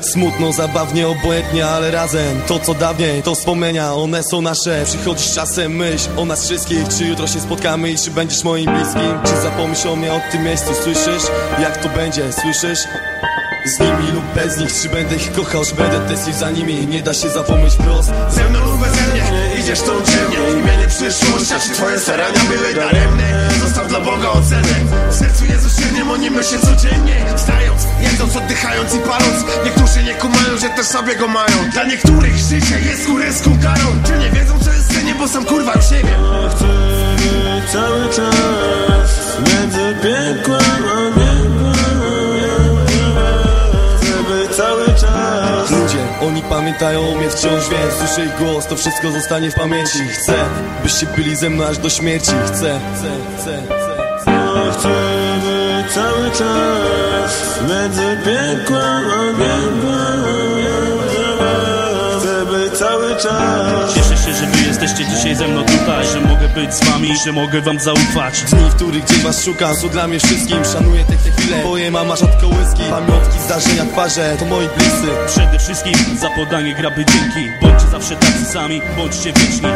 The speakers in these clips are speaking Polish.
Smutno, zabawnie, obojętnie, ale razem To co dawniej, to wspomnienia, one są nasze. Przychodzi z czasem myśl o nas wszystkich. Czy jutro się spotkamy i czy będziesz moim bliskim? Czy zapomnisz o mnie od tym miejscu, słyszysz? Jak to będzie, słyszysz? Z nimi lub bez nich, czy będę ich kochał, czy będę tęsknił za nimi? Nie da się zapomnieć wprost. Ze mną lub beze mnie. Idziesz tą ciemnie Imienie przyszłość, a czy twoje starania były daremne oni myślą codziennie Wstając, jedząc, oddychając i paląc. Niektórzy nie kumają, że też sobie go mają. Dla niektórych życie jest kuryską karą. Czy nie wiedzą co jest w scenie, bo sam kurwa już nie wiem. Chcę być cały czas między piekłem a cały czas. Ludzie, oni pamiętają o mnie wciąż, więc słyszę ich głos. To wszystko zostanie w pamięci. Chcę, byście byli ze mną aż do śmierci. Chcę, chcę, chcę, chcę. Czas między piekłem a Chcę być cały czas. Cieszę się, że wy jesteście dzisiaj ze mną tutaj Że mogę być z wami, że mogę wam zaufać. Dni, w których gdzieś was szukam, są dla mnie wszystkim. Szanuję te, te chwile, boję mama rzadko łyski. Pamiątki, zdarzenia, twarze, to moi bliscy. Przede wszystkim za podanie graby dzięki. Bądźcie zawsze tacy sami, bądźcie wieczni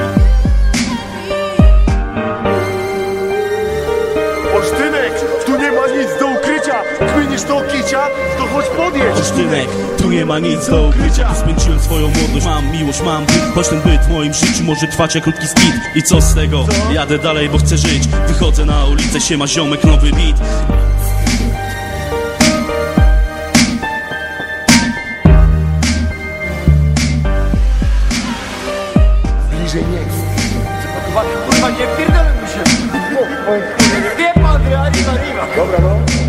Kminisz do kicia, to chodź podjedź. Olsztynek, tu nie ma nic do ukrycia spędziłem swoją młodość, mam miłość, mam byt Choć ten byt w moim życiu może trwać jak krótki skit I co z tego? Jadę dalej, bo chcę żyć. Wychodzę na ulicę, siema ziomek, nowy beat. Bliżej nie Kurwa, kurwa, nie pierdolę mi się Wie pan, arriba, arriba Dobra, no